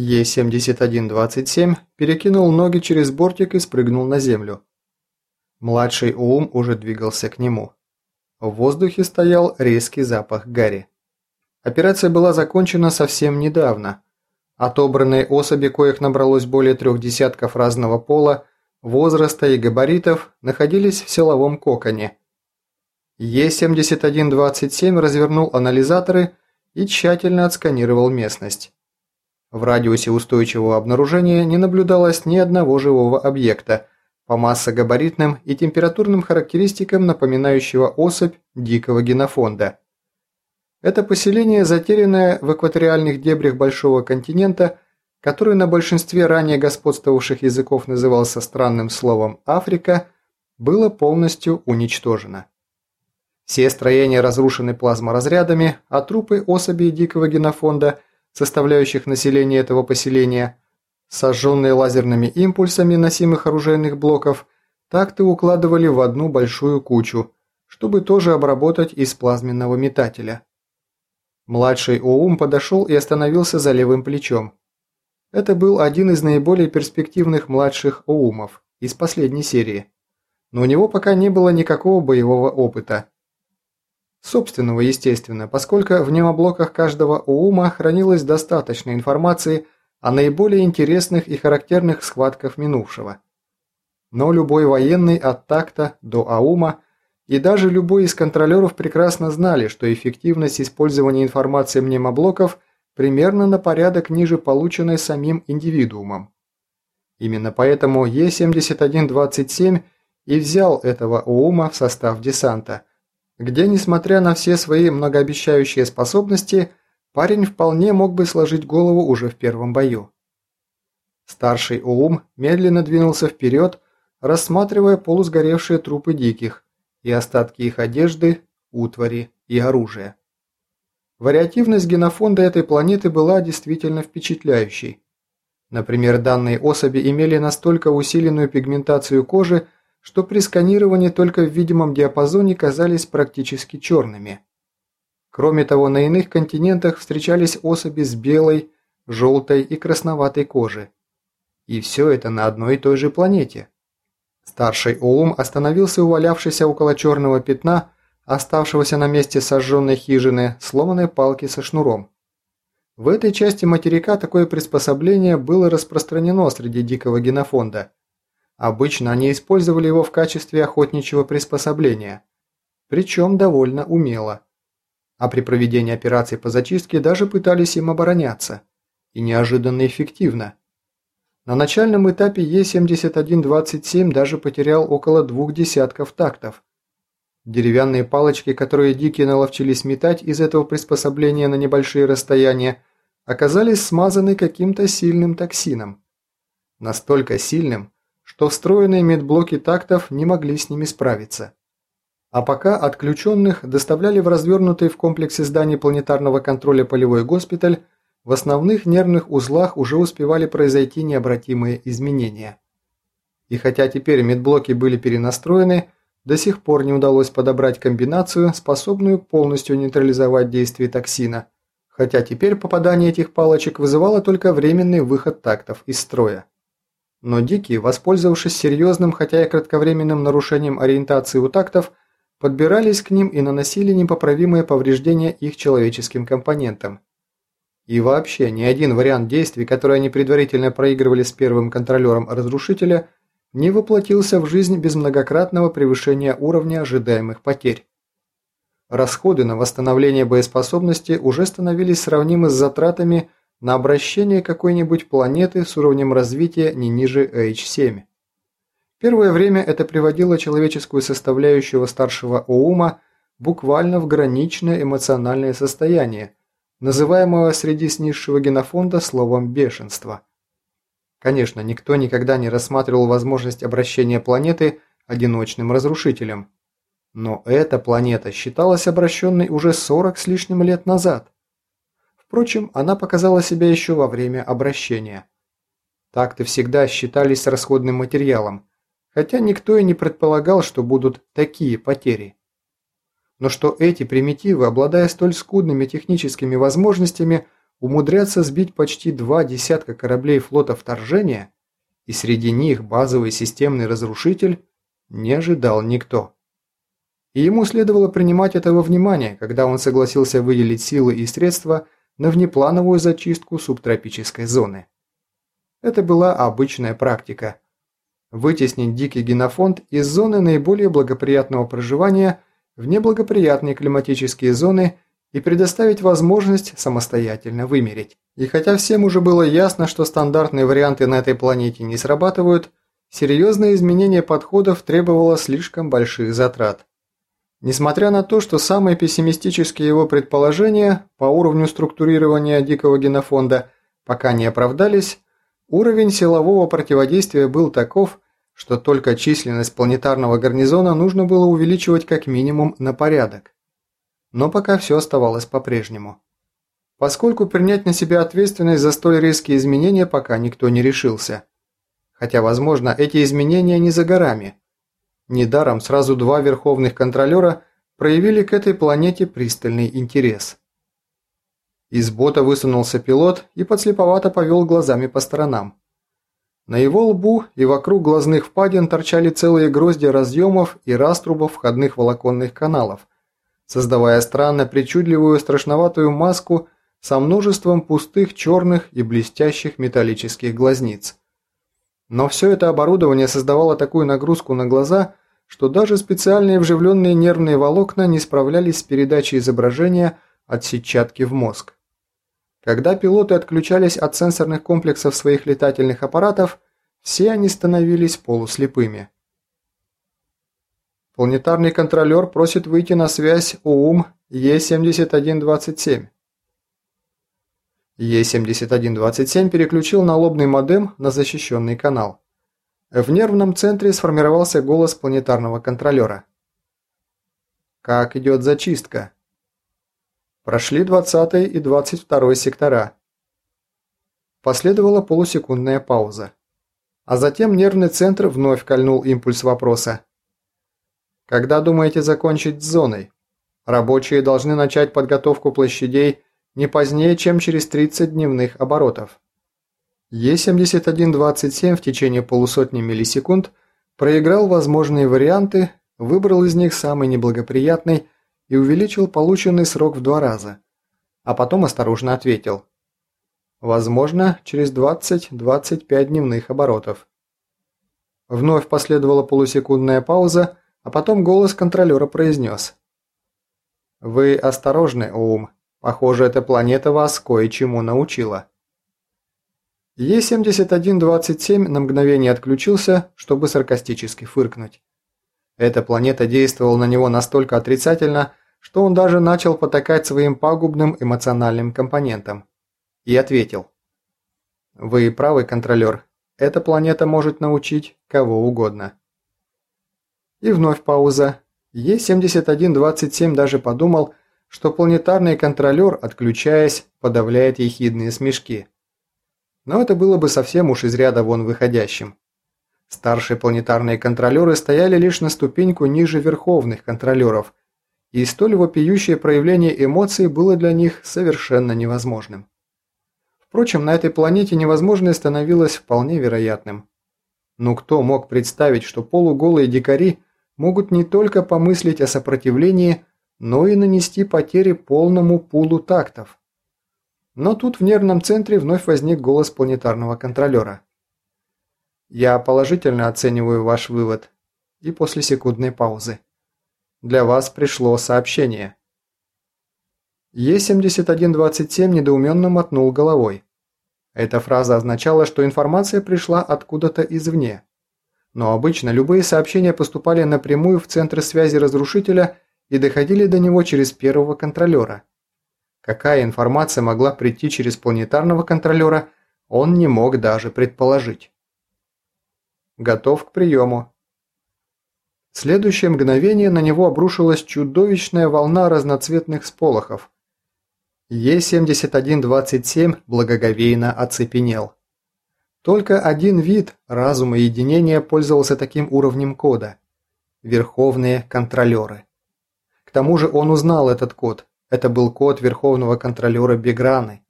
Е-7127 перекинул ноги через бортик и спрыгнул на землю. Младший Уум уже двигался к нему. В воздухе стоял резкий запах гари. Операция была закончена совсем недавно. Отобранные особи, коих набралось более трех десятков разного пола, возраста и габаритов, находились в силовом коконе. Е-7127 развернул анализаторы и тщательно отсканировал местность. В радиусе устойчивого обнаружения не наблюдалось ни одного живого объекта, по массогабаритным и температурным характеристикам напоминающего особь дикого генофонда. Это поселение, затерянное в экваториальных дебрях большого континента, который на большинстве ранее господствовавших языков назывался странным словом «Африка», было полностью уничтожено. Все строения разрушены плазморазрядами, а трупы особей дикого генофонда, составляющих население этого поселения, сожженные лазерными импульсами носимых оружейных блоков, так-то укладывали в одну большую кучу, чтобы тоже обработать из плазменного метателя. Младший Оум подошел и остановился за левым плечом. Это был один из наиболее перспективных младших Оумов из последней серии. Но у него пока не было никакого боевого опыта. Собственного, естественно, поскольку в немоблоках каждого ОУМа хранилось достаточно информации о наиболее интересных и характерных схватках минувшего. Но любой военный от такта до АУМа и даже любой из контролеров прекрасно знали, что эффективность использования информации мнемоблоков примерно на порядок ниже полученной самим индивидуумом. Именно поэтому Е-7127 и взял этого ОУМа в состав десанта, где, несмотря на все свои многообещающие способности, парень вполне мог бы сложить голову уже в первом бою. Старший ОУМ медленно двинулся вперед, рассматривая полусгоревшие трупы диких, и остатки их одежды, утвари и оружия. Вариативность генофонда этой планеты была действительно впечатляющей. Например, данные особи имели настолько усиленную пигментацию кожи, что при сканировании только в видимом диапазоне казались практически черными. Кроме того, на иных континентах встречались особи с белой, желтой и красноватой кожей. И все это на одной и той же планете. Старший Оум остановился увалявшийся около черного пятна, оставшегося на месте сожженной хижины, сломанной палки со шнуром. В этой части материка такое приспособление было распространено среди дикого генофонда. Обычно они использовали его в качестве охотничьего приспособления, причем довольно умело. А при проведении операций по зачистке даже пытались им обороняться. И неожиданно эффективно. На начальном этапе Е-7127 даже потерял около двух десятков тактов. Деревянные палочки, которые дикие наловчились метать из этого приспособления на небольшие расстояния, оказались смазаны каким-то сильным токсином. Настолько сильным, что встроенные медблоки тактов не могли с ними справиться. А пока отключенных доставляли в развернутый в комплексе зданий планетарного контроля полевой госпиталь, в основных нервных узлах уже успевали произойти необратимые изменения. И хотя теперь медблоки были перенастроены, до сих пор не удалось подобрать комбинацию, способную полностью нейтрализовать действие токсина, хотя теперь попадание этих палочек вызывало только временный выход тактов из строя. Но дикие, воспользовавшись серьезным, хотя и кратковременным нарушением ориентации у тактов, подбирались к ним и наносили непоправимые повреждения их человеческим компонентам. И вообще, ни один вариант действий, который они предварительно проигрывали с первым контролером разрушителя, не воплотился в жизнь без многократного превышения уровня ожидаемых потерь. Расходы на восстановление боеспособности уже становились сравнимы с затратами на обращение какой-нибудь планеты с уровнем развития не ниже H7. Первое время это приводило человеческую составляющего старшего ОУМа буквально в граничное эмоциональное состояние, называемого среди снизшего генофонда словом «бешенство». Конечно, никто никогда не рассматривал возможность обращения планеты одиночным разрушителем. Но эта планета считалась обращенной уже 40 с лишним лет назад. Впрочем, она показала себя еще во время обращения. Так-то всегда считались расходным материалом, хотя никто и не предполагал, что будут такие потери но что эти примитивы, обладая столь скудными техническими возможностями, умудряться сбить почти два десятка кораблей флота вторжения, и среди них базовый системный разрушитель, не ожидал никто. И ему следовало принимать это во внимание, когда он согласился выделить силы и средства на внеплановую зачистку субтропической зоны. Это была обычная практика. Вытеснить дикий генофонд из зоны наиболее благоприятного проживания в неблагоприятные климатические зоны и предоставить возможность самостоятельно вымереть. И хотя всем уже было ясно, что стандартные варианты на этой планете не срабатывают, серьезное изменение подходов требовало слишком больших затрат. Несмотря на то, что самые пессимистические его предположения по уровню структурирования дикого генофонда пока не оправдались, уровень силового противодействия был таков, что только численность планетарного гарнизона нужно было увеличивать как минимум на порядок. Но пока все оставалось по-прежнему. Поскольку принять на себя ответственность за столь резкие изменения пока никто не решился. Хотя, возможно, эти изменения не за горами – Недаром сразу два верховных контролера проявили к этой планете пристальный интерес. Из бота высунулся пилот и подслеповато повел глазами по сторонам. На его лбу и вокруг глазных впадин торчали целые грозди разъемов и раструбов входных волоконных каналов, создавая странно причудливую страшноватую маску со множеством пустых черных и блестящих металлических глазниц. Но все это оборудование создавало такую нагрузку на глаза, что даже специальные вживленные нервные волокна не справлялись с передачей изображения от сетчатки в мозг. Когда пилоты отключались от сенсорных комплексов своих летательных аппаратов, все они становились полуслепыми. Планетарный контролер просит выйти на связь УУМ Е-7127. Е-7127 переключил налобный модем на защищенный канал. В нервном центре сформировался голос планетарного контролера. «Как идет зачистка?» Прошли 20 и 22 сектора. Последовала полусекундная пауза. А затем нервный центр вновь кольнул импульс вопроса. «Когда думаете закончить с зоной? Рабочие должны начать подготовку площадей не позднее, чем через 30 дневных оборотов». Е7127 в течение полусотни миллисекунд проиграл возможные варианты, выбрал из них самый неблагоприятный и увеличил полученный срок в два раза, а потом осторожно ответил. Возможно, через 20-25 дневных оборотов. Вновь последовала полусекундная пауза, а потом голос контролера произнес. «Вы осторожны, Оум. Похоже, эта планета вас кое-чему научила». Е-7127 на мгновение отключился, чтобы саркастически фыркнуть. Эта планета действовала на него настолько отрицательно, что он даже начал потакать своим пагубным эмоциональным компонентом. И ответил. «Вы правы, контролер. Эта планета может научить кого угодно». И вновь пауза. Е-7127 даже подумал, что планетарный контролер, отключаясь, подавляет ехидные смешки. Но это было бы совсем уж из ряда вон выходящим. Старшие планетарные контролеры стояли лишь на ступеньку ниже верховных контролеров, и столь вопиющее проявление эмоций было для них совершенно невозможным. Впрочем, на этой планете невозможное становилось вполне вероятным. Но кто мог представить, что полуголые дикари могут не только помыслить о сопротивлении, но и нанести потери полному пулу тактов? Но тут в нервном центре вновь возник голос планетарного контролера. «Я положительно оцениваю ваш вывод». И после секундной паузы. «Для вас пришло сообщение». Е-7127 недоуменно мотнул головой. Эта фраза означала, что информация пришла откуда-то извне. Но обычно любые сообщения поступали напрямую в центр связи разрушителя и доходили до него через первого контролера. Какая информация могла прийти через планетарного контролера, он не мог даже предположить. Готов к приему. В следующее мгновение на него обрушилась чудовищная волна разноцветных сполохов. Е-7127 благоговейно оцепенел. Только один вид разума единения пользовался таким уровнем кода – верховные контролеры. Тому же он узнал этот код, это был код Верховного контролера Беграны.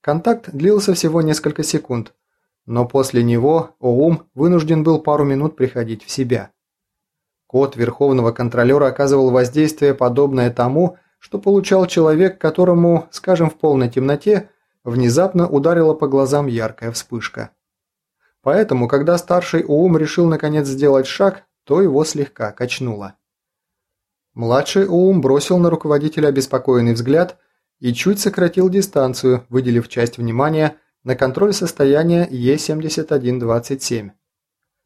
Контакт длился всего несколько секунд, но после него ОУМ вынужден был пару минут приходить в себя. Код Верховного контролера оказывал воздействие, подобное тому, что получал человек, которому, скажем, в полной темноте, внезапно ударила по глазам яркая вспышка. Поэтому, когда старший ОУМ решил наконец сделать шаг, то его слегка качнуло. Младший ОУМ бросил на руководителя обеспокоенный взгляд – и чуть сократил дистанцию, выделив часть внимания на контроль состояния Е7127.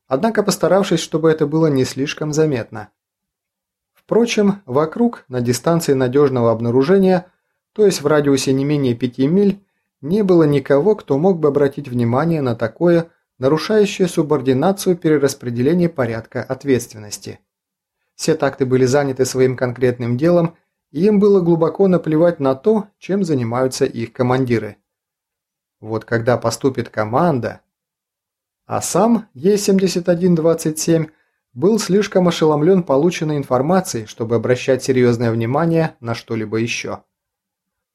Однако постаравшись, чтобы это было не слишком заметно. Впрочем, вокруг, на дистанции надежного обнаружения, то есть в радиусе не менее 5 миль, не было никого, кто мог бы обратить внимание на такое, нарушающее субординацию перераспределения порядка ответственности. Все такты были заняты своим конкретным делом и им было глубоко наплевать на то, чем занимаются их командиры. Вот когда поступит команда... А сам Е-7127 был слишком ошеломлен полученной информацией, чтобы обращать серьезное внимание на что-либо еще.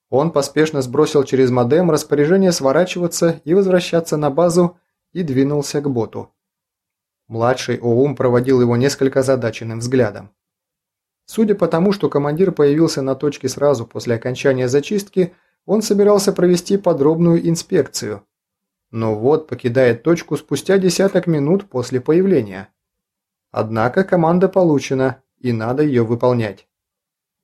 Он поспешно сбросил через модем распоряжение сворачиваться и возвращаться на базу и двинулся к боту. Младший ОУМ проводил его несколько задаченным взглядом. Судя по тому, что командир появился на точке сразу после окончания зачистки, он собирался провести подробную инспекцию. Но вот покидает точку спустя десяток минут после появления. Однако команда получена, и надо ее выполнять.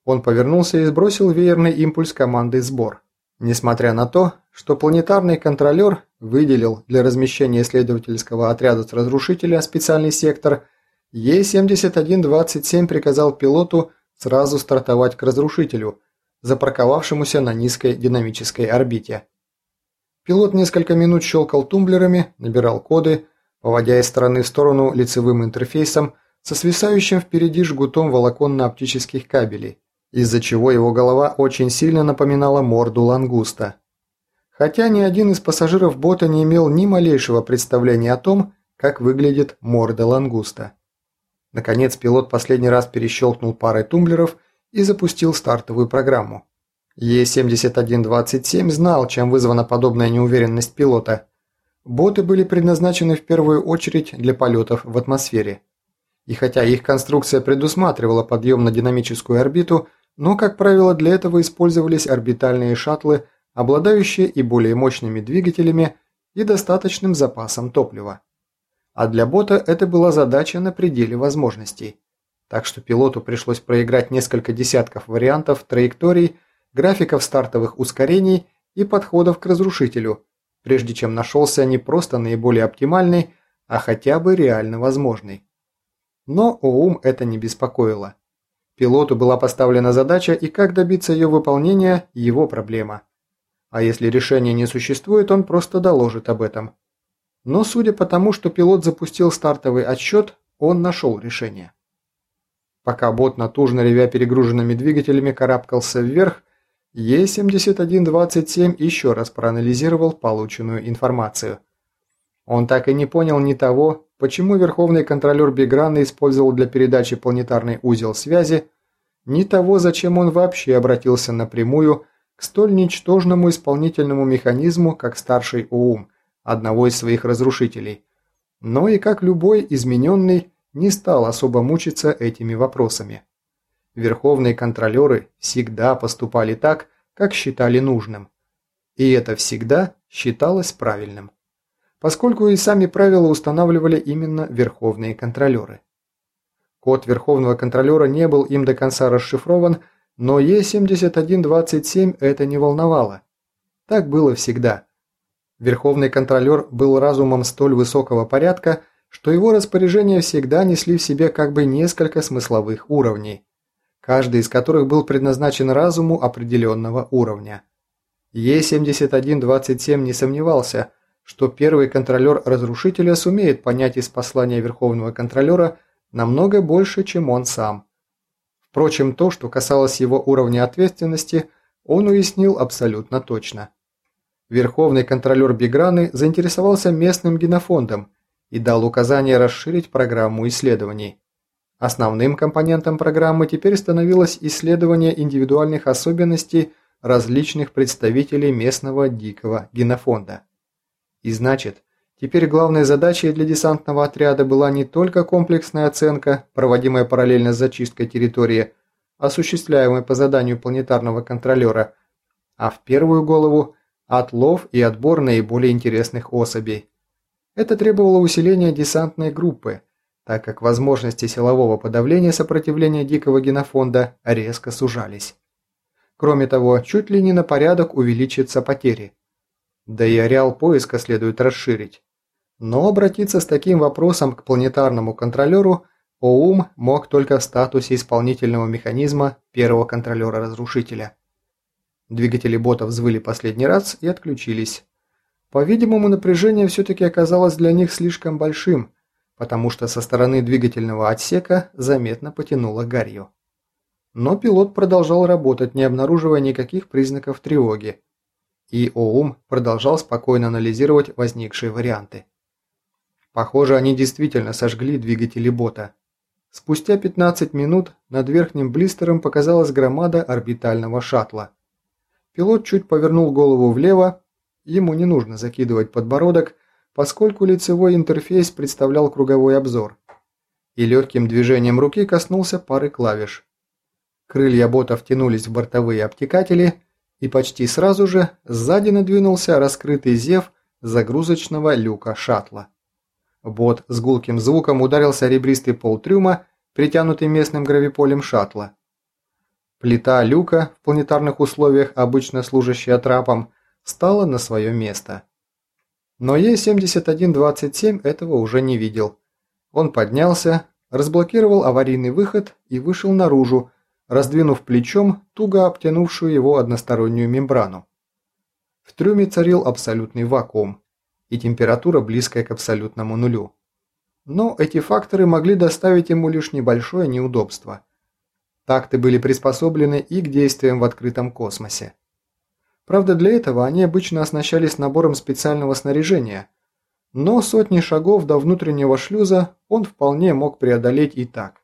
Он повернулся и сбросил веерный импульс команды «Сбор». Несмотря на то, что планетарный контролер выделил для размещения исследовательского отряда с разрушителя специальный сектор – Е-7127 приказал пилоту сразу стартовать к разрушителю, запарковавшемуся на низкой динамической орбите. Пилот несколько минут щелкал тумблерами, набирал коды, поводя из стороны в сторону лицевым интерфейсом со свисающим впереди жгутом волоконно-оптических кабелей, из-за чего его голова очень сильно напоминала морду лангуста. Хотя ни один из пассажиров бота не имел ни малейшего представления о том, как выглядит морда лангуста. Наконец пилот последний раз перещелкнул парой тумблеров и запустил стартовую программу. Е-7127 знал, чем вызвана подобная неуверенность пилота. Боты были предназначены в первую очередь для полетов в атмосфере. И хотя их конструкция предусматривала подъем на динамическую орбиту, но, как правило, для этого использовались орбитальные шаттлы, обладающие и более мощными двигателями и достаточным запасом топлива. А для бота это была задача на пределе возможностей. Так что пилоту пришлось проиграть несколько десятков вариантов траекторий, графиков стартовых ускорений и подходов к разрушителю, прежде чем нашелся не просто наиболее оптимальный, а хотя бы реально возможный. Но ОУМ это не беспокоило. Пилоту была поставлена задача, и как добиться ее выполнения – его проблема. А если решения не существует, он просто доложит об этом. Но судя по тому, что пилот запустил стартовый отсчет, он нашел решение. Пока бот, натужно ревя перегруженными двигателями, карабкался вверх, Е-7127 еще раз проанализировал полученную информацию. Он так и не понял ни того, почему верховный контролер Биграна использовал для передачи планетарный узел связи, ни того, зачем он вообще обратился напрямую к столь ничтожному исполнительному механизму, как старший УУМ, одного из своих разрушителей, но и как любой измененный не стал особо мучиться этими вопросами. Верховные контролеры всегда поступали так, как считали нужным. И это всегда считалось правильным, поскольку и сами правила устанавливали именно верховные контролеры. Код верховного контролера не был им до конца расшифрован, но Е7127 это не волновало. Так было всегда – Верховный контролер был разумом столь высокого порядка, что его распоряжения всегда несли в себе как бы несколько смысловых уровней, каждый из которых был предназначен разуму определенного уровня. Е-7127 не сомневался, что первый контролер разрушителя сумеет понять из послания Верховного контролера намного больше, чем он сам. Впрочем, то, что касалось его уровня ответственности, он уяснил абсолютно точно. Верховный контролер Биграны заинтересовался местным генофондом и дал указание расширить программу исследований. Основным компонентом программы теперь становилось исследование индивидуальных особенностей различных представителей местного дикого генофонда. И значит, теперь главной задачей для десантного отряда была не только комплексная оценка, проводимая параллельно с зачисткой территории, осуществляемой по заданию планетарного контролера, а в первую голову отлов и отбор наиболее интересных особей. Это требовало усиления десантной группы, так как возможности силового подавления сопротивления дикого генофонда резко сужались. Кроме того, чуть ли не на порядок увеличатся потери. Да и ареал поиска следует расширить. Но обратиться с таким вопросом к планетарному контролеру ОУМ мог только в статусе исполнительного механизма первого контролера-разрушителя. Двигатели бота взвыли последний раз и отключились. По-видимому, напряжение все-таки оказалось для них слишком большим, потому что со стороны двигательного отсека заметно потянуло гарью. Но пилот продолжал работать, не обнаруживая никаких признаков тревоги. И ОУМ продолжал спокойно анализировать возникшие варианты. Похоже, они действительно сожгли двигатели бота. Спустя 15 минут над верхним блистером показалась громада орбитального шаттла. Пилот чуть повернул голову влево, ему не нужно закидывать подбородок, поскольку лицевой интерфейс представлял круговой обзор. И легким движением руки коснулся пары клавиш. Крылья бота втянулись в бортовые обтекатели, и почти сразу же сзади надвинулся раскрытый зев загрузочного люка шаттла. Бот с гулким звуком ударился ребристый пол трюма, притянутый местным гравиполем шаттла. Плита люка, в планетарных условиях обычно служащая трапом, стала на свое место. Но Е-7127 этого уже не видел. Он поднялся, разблокировал аварийный выход и вышел наружу, раздвинув плечом туго обтянувшую его одностороннюю мембрану. В трюме царил абсолютный вакуум и температура близкая к абсолютному нулю. Но эти факторы могли доставить ему лишь небольшое неудобство. Такты были приспособлены и к действиям в открытом космосе. Правда, для этого они обычно оснащались набором специального снаряжения, но сотни шагов до внутреннего шлюза он вполне мог преодолеть и так.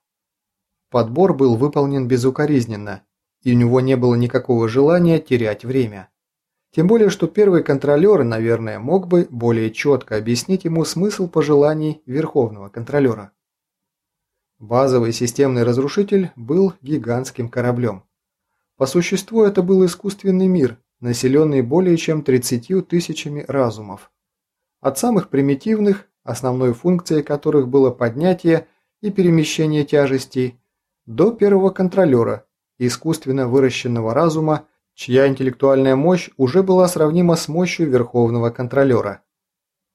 Подбор был выполнен безукоризненно, и у него не было никакого желания терять время. Тем более, что первый контролер, наверное, мог бы более четко объяснить ему смысл пожеланий Верховного контролера. Базовый системный разрушитель был гигантским кораблем. По существу это был искусственный мир, населенный более чем 30 тысячами разумов. От самых примитивных, основной функцией которых было поднятие и перемещение тяжестей, до первого контролера, искусственно выращенного разума, чья интеллектуальная мощь уже была сравнима с мощью верховного контролера.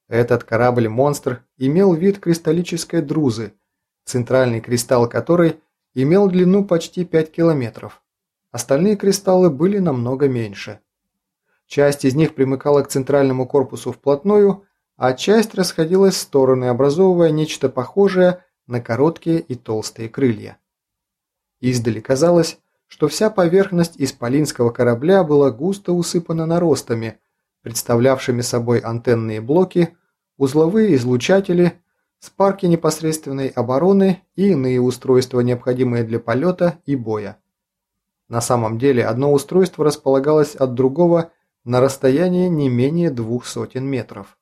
Этот корабль-монстр имел вид кристаллической друзы, центральный кристалл которой имел длину почти 5 километров. Остальные кристаллы были намного меньше. Часть из них примыкала к центральному корпусу вплотную, а часть расходилась в стороны, образовывая нечто похожее на короткие и толстые крылья. Издали казалось, что вся поверхность исполинского корабля была густо усыпана наростами, представлявшими собой антенные блоки, узловые излучатели, спарки непосредственной обороны и иные устройства, необходимые для полета и боя. На самом деле одно устройство располагалось от другого на расстоянии не менее двух сотен метров.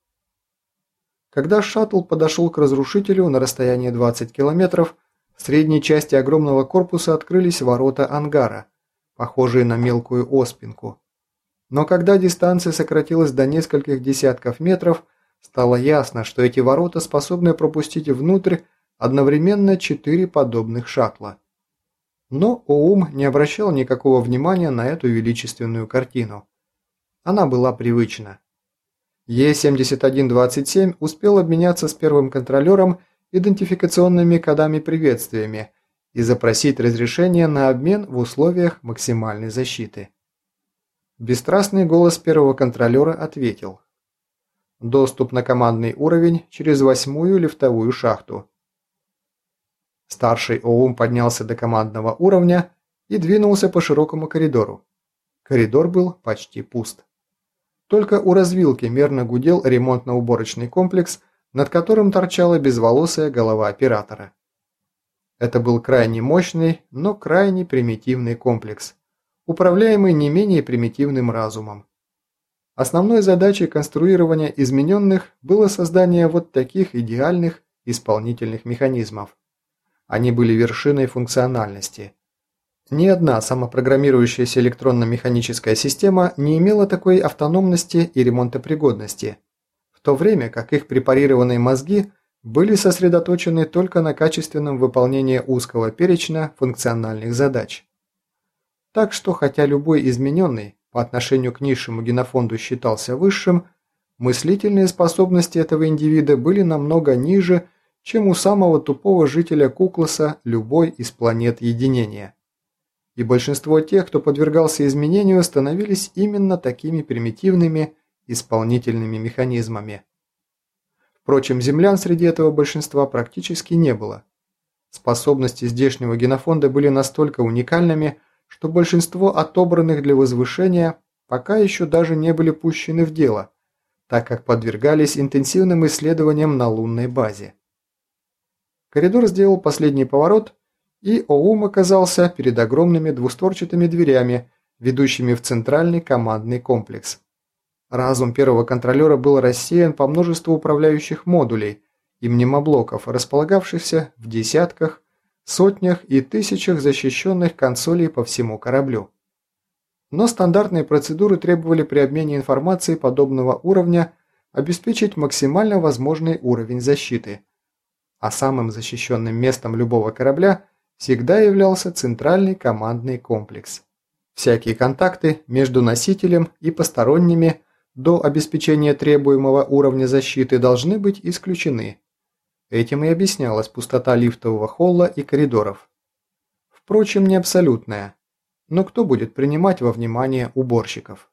Когда шаттл подошел к разрушителю на расстоянии 20 километров, в средней части огромного корпуса открылись ворота ангара, похожие на мелкую оспинку. Но когда дистанция сократилась до нескольких десятков метров, стало ясно, что эти ворота способны пропустить внутрь одновременно четыре подобных шаттла. Но Оум не обращал никакого внимания на эту величественную картину. Она была привычна. Е-7127 успел обменяться с первым контролером идентификационными кодами-приветствиями и запросить разрешение на обмен в условиях максимальной защиты. Бесстрастный голос первого контролера ответил. Доступ на командный уровень через восьмую лифтовую шахту. Старший ОУМ поднялся до командного уровня и двинулся по широкому коридору. Коридор был почти пуст. Только у развилки мерно гудел ремонтно-уборочный комплекс – над которым торчала безволосая голова оператора. Это был крайне мощный, но крайне примитивный комплекс. управляемый не менее примитивным разумом. Основной задачей конструирования измененных было создание вот таких идеальных исполнительных механизмов. Они были вершиной функциональности. Ни одна самопрограммирующаяся электронно-механическая система не имела такой автономности и ремонтопригодности, то время как их препарированные мозги были сосредоточены только на качественном выполнении узкого перечня функциональных задач. Так что, хотя любой измененный по отношению к низшему генофонду считался высшим, мыслительные способности этого индивида были намного ниже, чем у самого тупого жителя Кукласа любой из планет единения. И большинство тех, кто подвергался изменению, становились именно такими примитивными исполнительными механизмами. Впрочем, землян среди этого большинства практически не было. Способности здешнего генофонда были настолько уникальными, что большинство отобранных для возвышения пока еще даже не были пущены в дело, так как подвергались интенсивным исследованиям на лунной базе. Коридор сделал последний поворот, и Оум оказался перед огромными двустворчатыми дверями, ведущими в центральный командный комплекс. Разум первого контролера был рассеян по множеству управляющих модулей и мнемоблоков, располагавшихся в десятках, сотнях и тысячах защищенных консолей по всему кораблю. Но стандартные процедуры требовали при обмене информацией подобного уровня обеспечить максимально возможный уровень защиты. А самым защищенным местом любого корабля всегда являлся центральный командный комплекс. Всякие контакты между носителем и посторонними до обеспечения требуемого уровня защиты должны быть исключены, Этим и объяснялась пустота лифтового холла и коридоров. Впрочем, не абсолютная. Но кто будет принимать во внимание уборщиков?